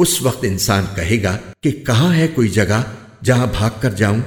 उस वक्त इंसान कहेगा कि कहाँ है कोई जगह जहाँ भाग कर जाऊँ?